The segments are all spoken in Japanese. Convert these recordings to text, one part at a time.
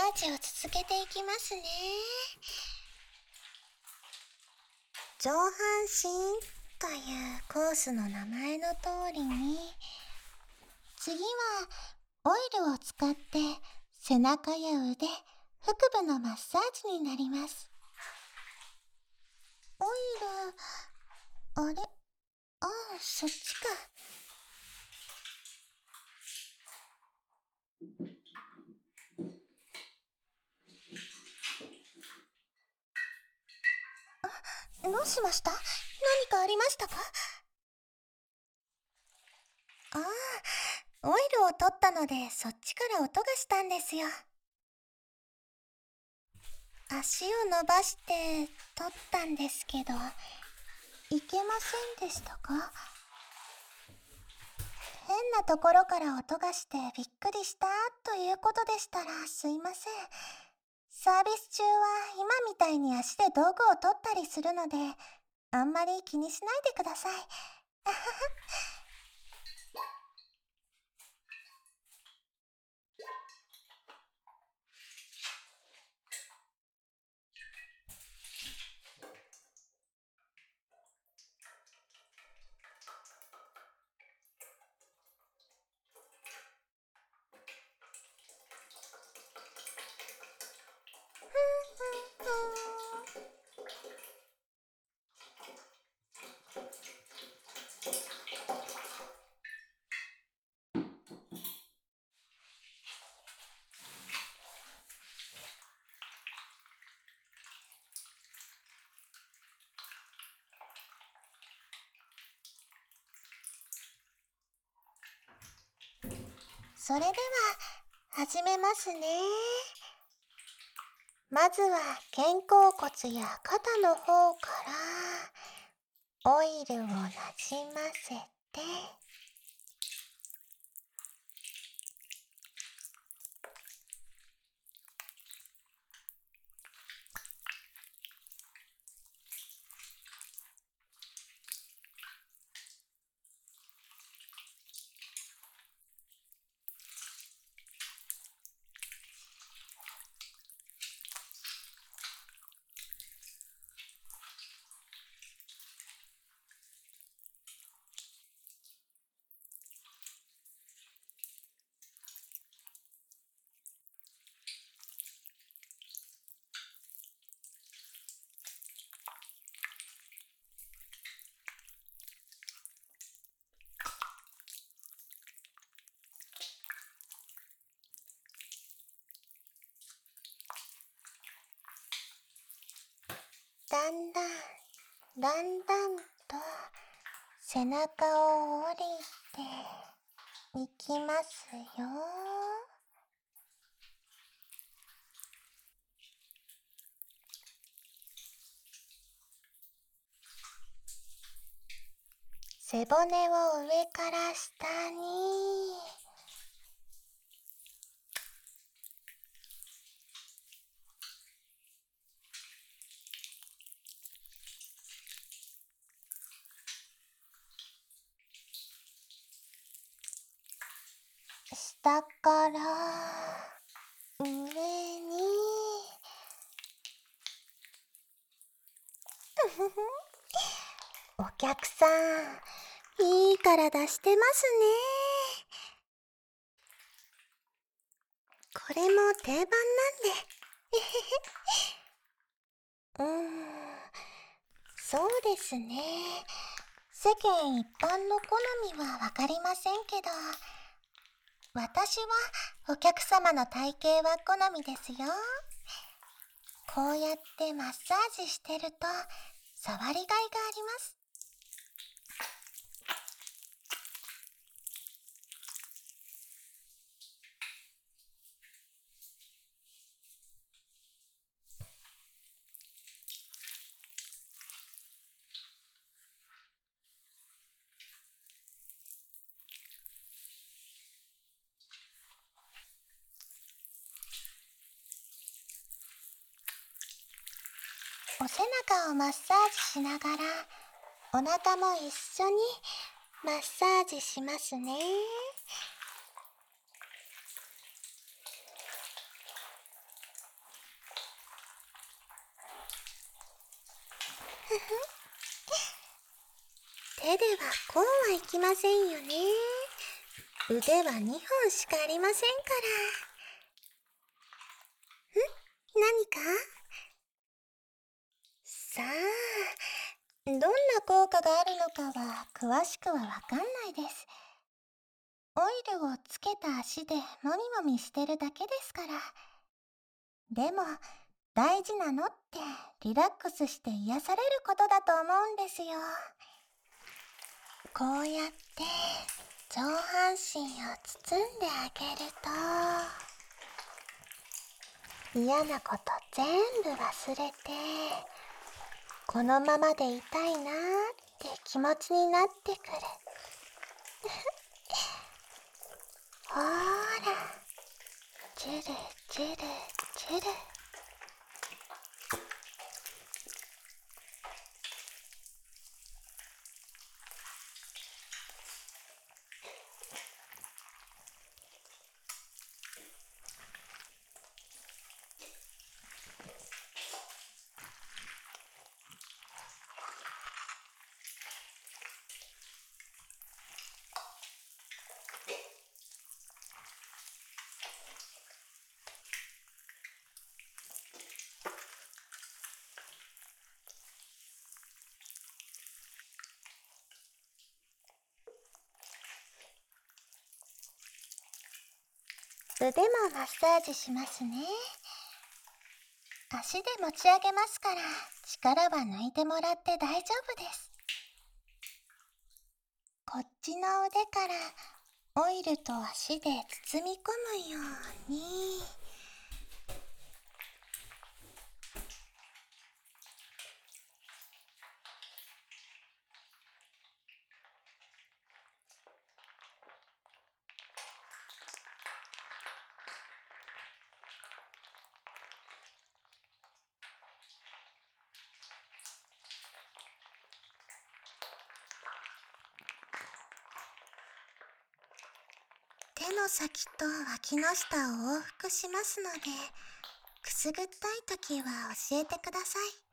ージを続けていきますね。上半身というコースの名前の通りに、次はオイルを使って背中や腕、腹部のマッサージになります。オイル、あれ？ああ、そっちか。どうしました？何かありましたか？ああ、オイルを取ったのでそっちから音がしたんですよ。足を伸ばして取ったんですけど、いけませんでしたか？変なところから音がしてびっくりしたということでしたらすいません。サービス中は今みたいに足で道具を取ったりするので、あんまり気にしないでください。それでは始めますね。まずは肩甲骨や肩の方からオイルをなじませてだんだん、だんだんと背中を降りていきますよ。背骨を上から下に下から上に。お客さんいい体してますね。これも定番なんで。うんそうですね。世間一般の好みはわかりませんけど。私はお客様の体型は好みですよ。こうやってマッサージしてると触りがいがあります。お背中をマッサージしながらお腹も一緒にマッサージしますね。ふふ。手ではこうはいきませんよね。腕は2本しかありませんから。ん？何か？さあ、どんな効果があるのかは詳しくはわかんないです。オイルをつけた足でもみもみしてるだけですから。でも、大事なのってリラックスして癒されることだと思うんですよ。こうやって上半身を包んであげると嫌なこと全部忘れてこのままでいたいなって気持ちになってくる ほーら。チュルチュルチュル。腕もマッサージしますね。足で持ち上げますから、力は抜いてもらって大丈夫です。こっちの腕からオイルと足で包み込むように。手の先と脇の下を往復しますので、くすぐったい時は教えてください。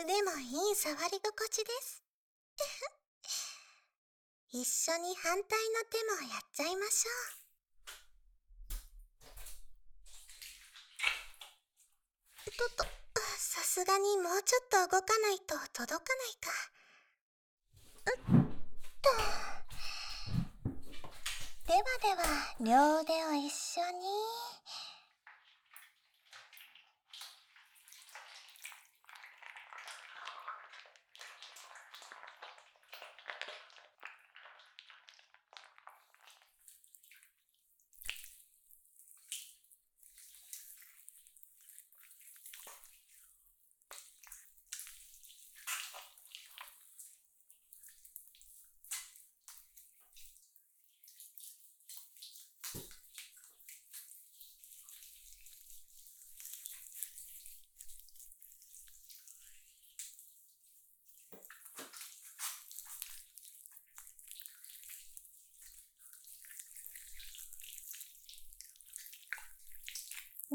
腕もいい触り心地です。一緒に反対の手もやっちゃいましょう。とと、さすがにもうちょっと動かないと届かないか。うっと。ではでは、両腕を一緒に。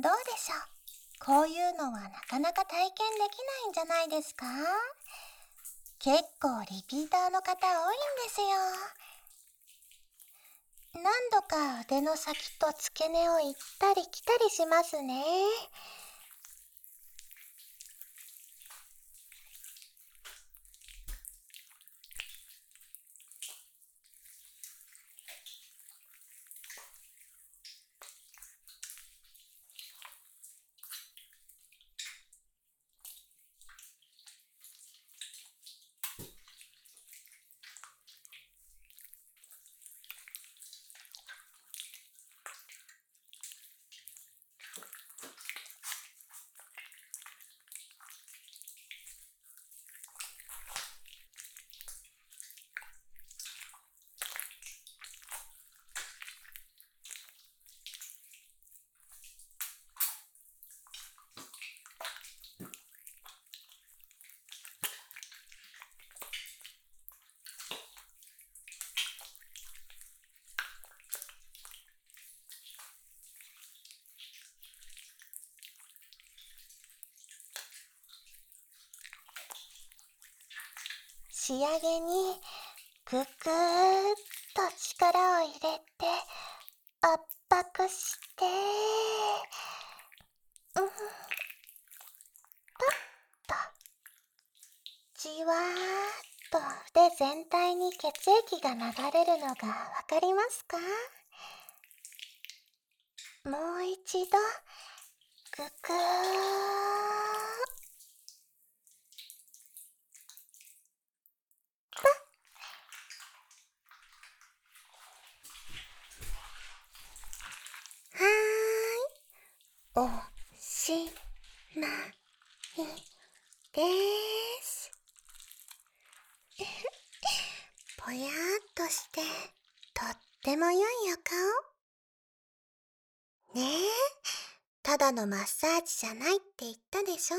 どうでしょう？こういうのはなかなか体験できないんじゃないですか？結構リピーターの方多いんですよ。何度か腕の先と付け根を行ったり来たりしますね。仕上げにぐぐーっと力を入れて圧迫してうん。パッとじわーっと。腕全体に血液が流れるのがわかりますか？もう一度ぐぐーーい。おしまいです。ぽやーっとして、とっても良いお顔。ねえ、ただのマッサージじゃないって言ったでしょ？